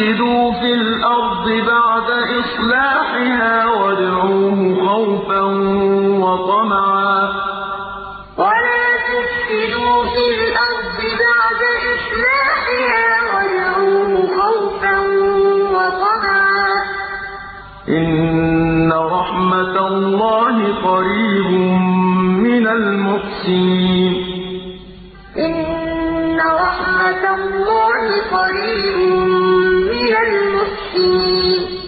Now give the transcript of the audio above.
تُفْسِدُوا فِي الْأَرْضِ بَعْدَ إِصْلَاحِهَا وَادْعُوهُ خَوْفًا وَطَمَعًا ۚ وَلَا تُفْسِدُوا فِي الْأَرْضِ بَعْدَ إِصْلَاحِهَا وَادْعُوهُ خَوْفًا وَطَمَعًا ۚ إِنَّ رَحْمَتَ اللَّهِ قَرِيبٌ مِّنَ الْمُحْسِنِينَ إِنَّ رَحْمَتَ اللَّهِ قَرِيبٌ